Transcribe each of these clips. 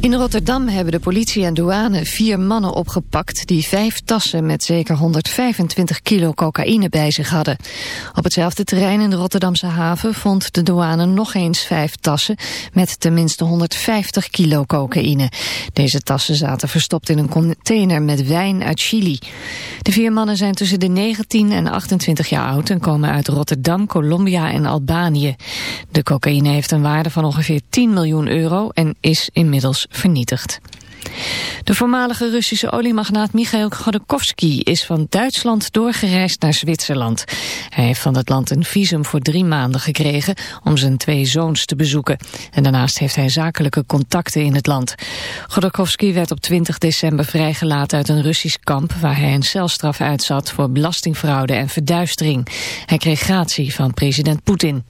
In Rotterdam hebben de politie en douane vier mannen opgepakt... die vijf tassen met zeker 125 kilo cocaïne bij zich hadden. Op hetzelfde terrein in de Rotterdamse haven vond de douane nog eens vijf tassen... met tenminste 150 kilo cocaïne. Deze tassen zaten verstopt in een container met wijn uit Chili. De vier mannen zijn tussen de 19 en 28 jaar oud... en komen uit Rotterdam, Colombia en Albanië. De cocaïne heeft een waarde van ongeveer 10 miljoen euro... en is inmiddels vernietigd. De voormalige Russische oliemagnaat Michail Khodorkovsky is van Duitsland doorgereisd naar Zwitserland. Hij heeft van het land een visum voor drie maanden gekregen om zijn twee zoons te bezoeken. En daarnaast heeft hij zakelijke contacten in het land. Khodorkovsky werd op 20 december vrijgelaten uit een Russisch kamp waar hij een celstraf uitzat voor belastingfraude en verduistering. Hij kreeg gratie van president Poetin.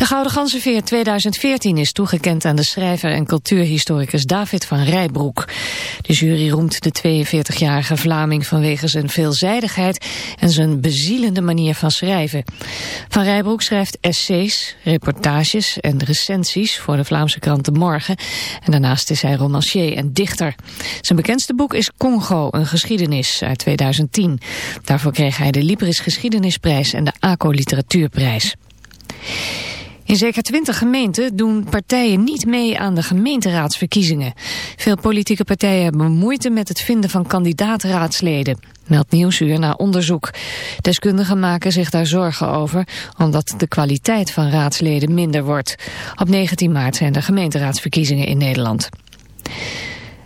De Gouden Ganzenveer 2014 is toegekend aan de schrijver en cultuurhistoricus David van Rijbroek. De jury roemt de 42-jarige Vlaming vanwege zijn veelzijdigheid en zijn bezielende manier van schrijven. Van Rijbroek schrijft essays, reportages en recensies voor de Vlaamse krant De Morgen. En daarnaast is hij romancier en dichter. Zijn bekendste boek is Congo, een geschiedenis uit 2010. Daarvoor kreeg hij de Libris Geschiedenisprijs en de ACO Literatuurprijs. In zeker twintig gemeenten doen partijen niet mee aan de gemeenteraadsverkiezingen. Veel politieke partijen hebben moeite met het vinden van kandidaatraadsleden. Meldt Nieuwsuur na onderzoek. Deskundigen maken zich daar zorgen over, omdat de kwaliteit van raadsleden minder wordt. Op 19 maart zijn de gemeenteraadsverkiezingen in Nederland.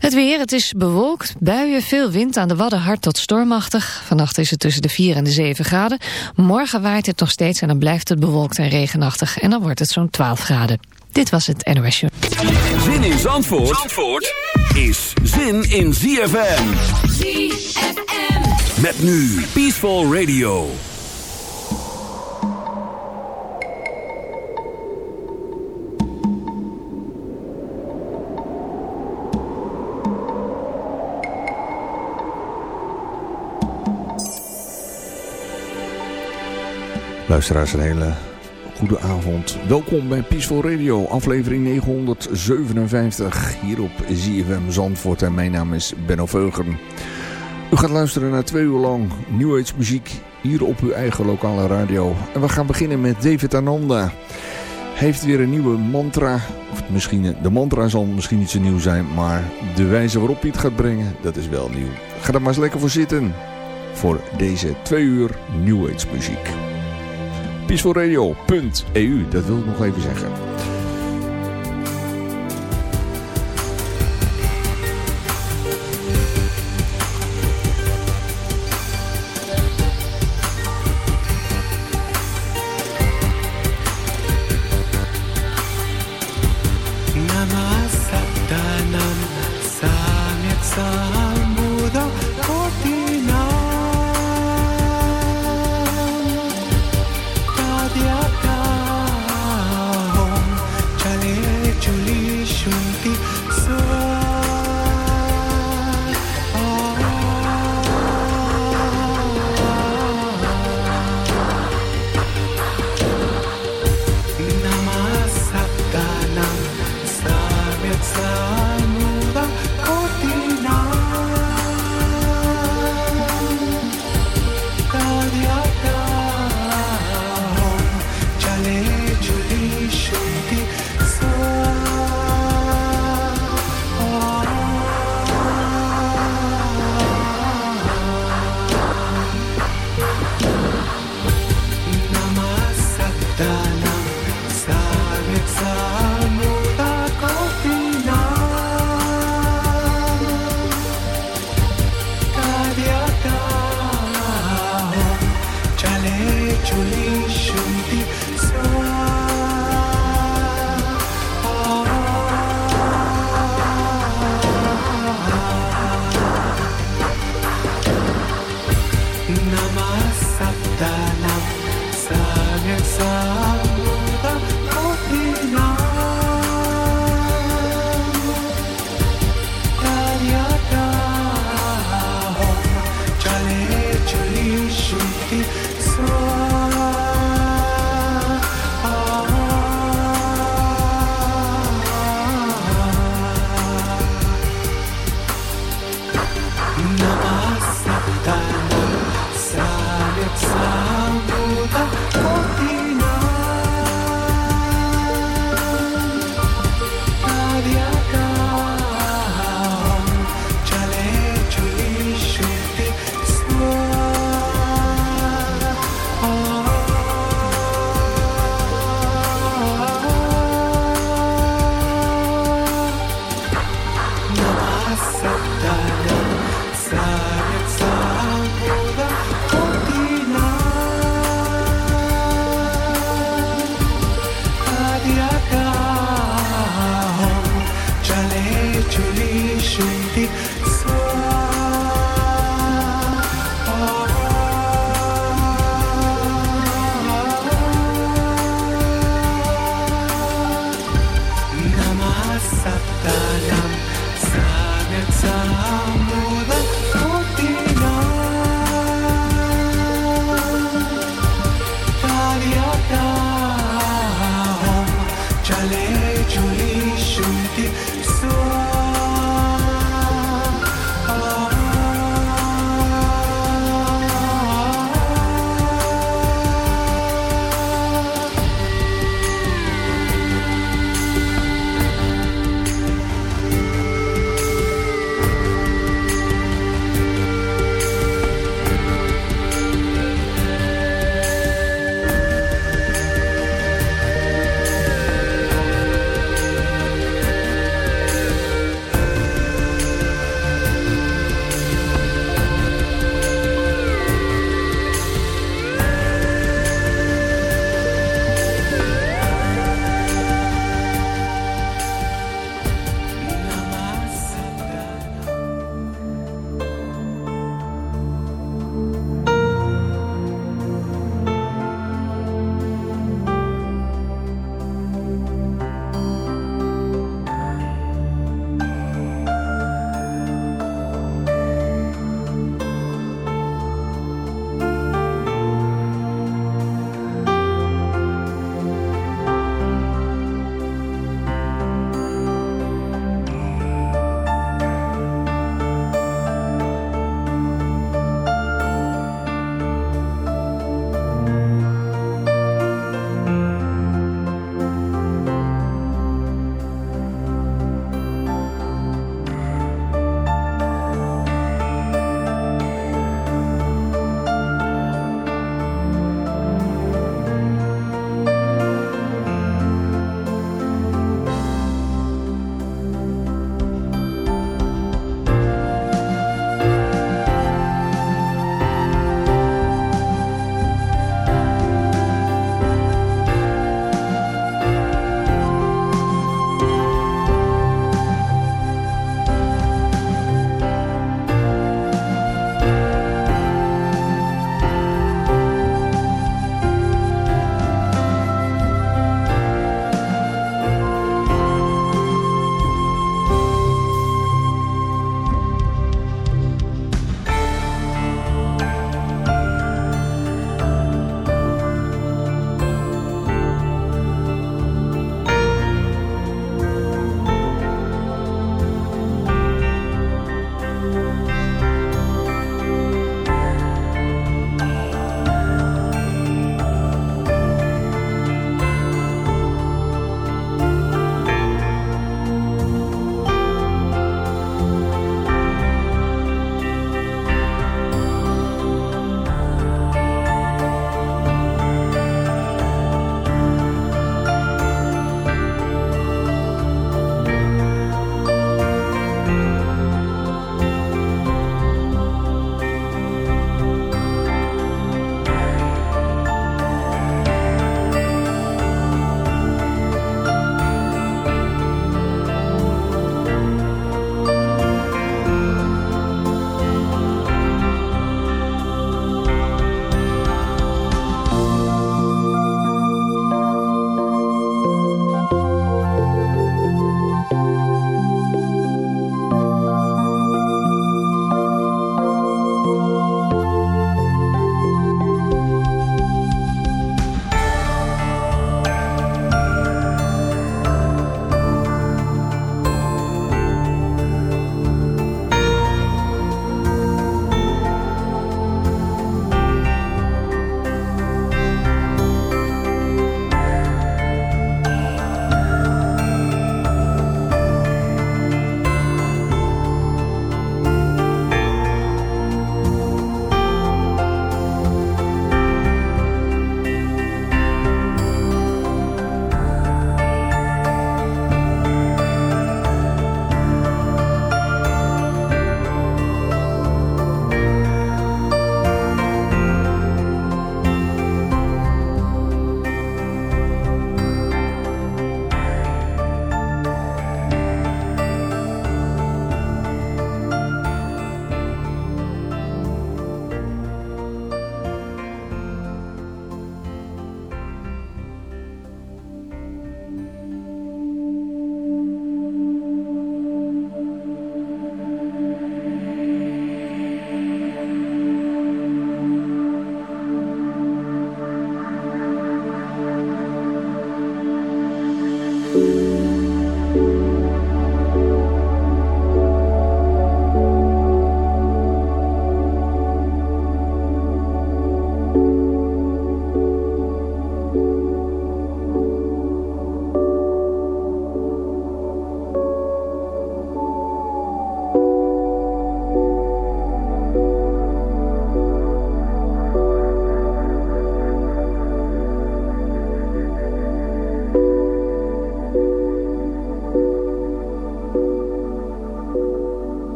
Het weer, het is bewolkt, buien, veel wind aan de Wadden hard tot stormachtig. Vannacht is het tussen de 4 en de 7 graden. Morgen waait het nog steeds en dan blijft het bewolkt en regenachtig. En dan wordt het zo'n 12 graden. Dit was het NOS Show. Zin in Zandvoort, Zandvoort is zin in ZFM. ZFM. Met nu Peaceful Radio. Luisteraars, een hele goede avond. Welkom bij Peaceful Radio, aflevering 957, hier op ZFM Zandvoort. En mijn naam is Benno Veugen. U gaat luisteren naar twee uur lang New Age muziek, hier op uw eigen lokale radio. En we gaan beginnen met David Ananda. heeft weer een nieuwe mantra. Of misschien, de mantra zal misschien niet zo nieuw zijn, maar de wijze waarop hij het gaat brengen, dat is wel nieuw. Ga er maar eens lekker voor zitten. Voor deze twee uur New Age muziek. Peacefulradio.eu, dat wil ik nog even zeggen.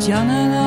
江南岸。